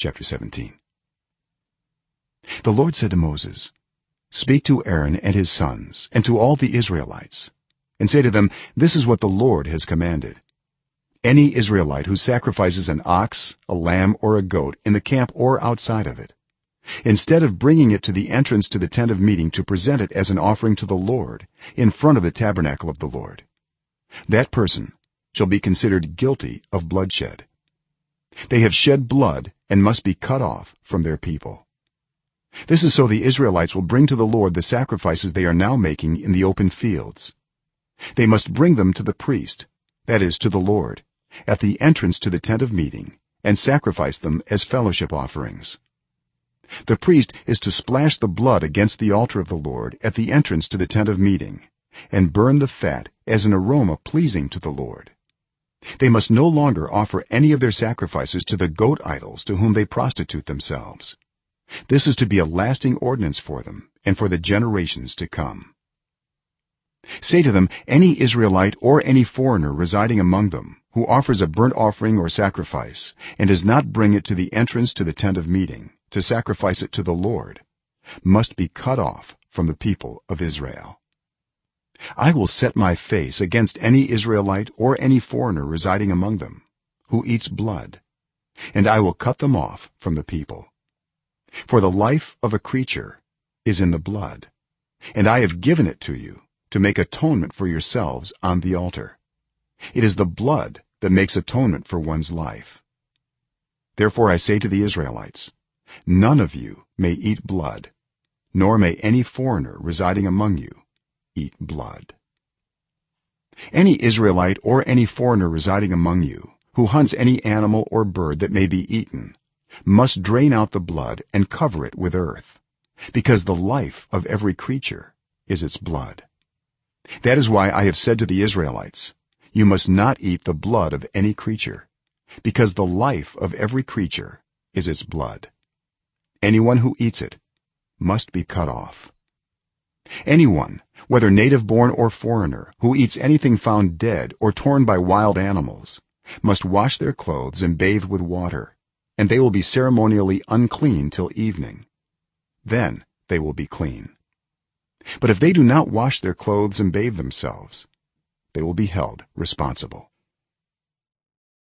chapter 17 the lord said to moses speak to aaron and his sons and to all the israelites and say to them this is what the lord has commanded. Any israelite who sacrifices an ox a lamb or a goat in the camp or outside of it instead of bringing it to the entrance to the tent of meeting to present it as an offering to the lord in front of the tabernacle of the lord that person shall be considered guilty of bloodshed they have shed blood and must be cut off from their people. This is so the israelites will bring to the lord the sacrifices they are now making in the open fields. They must bring them to the priest that is to the lord at the entrance to the tent of meeting and sacrifice them as fellowship offerings. The priest is to splash the blood against the altar of the lord at the entrance to the tent of meeting and burn the fat as an aroma pleasing to the lord they must no longer offer any of their sacrifices to the goat idols to whom they prostitute themselves. This is to be a lasting ordinance for them and for the generations to come. Say to them any israelite or any foreigner residing among them who offers a burnt offering or sacrifice and does not bring it to the entrance to the tent of meeting to sacrifice it to the lord must be cut off from the people of israel i will set my face against any israelite or any foreigner residing among them who eats blood and i will cut them off from the people. For the life of a creature is in the blood and i have given it to you to make atonement for yourselves on the altar. It is the blood that makes atonement for one's life. Therefore i say to the israelites none of you may eat blood nor may any foreigner residing among you eat blood. Any israelite or any foreigner residing among you who hunts any animal or bird that may be eaten must drain out the blood and cover it with earth because the life of every creature is its blood. That is why i have said to the israelites you must not eat the blood of any creature because the life of every creature is its blood. Anyone who eats it must be cut off. Anyone whether native born or foreigner who eats anything found dead or torn by wild animals must wash their clothes and bathe with water and they will be ceremonially unclean till evening. Then they will be clean. But if they do not wash their clothes and bathe themselves they will be held responsible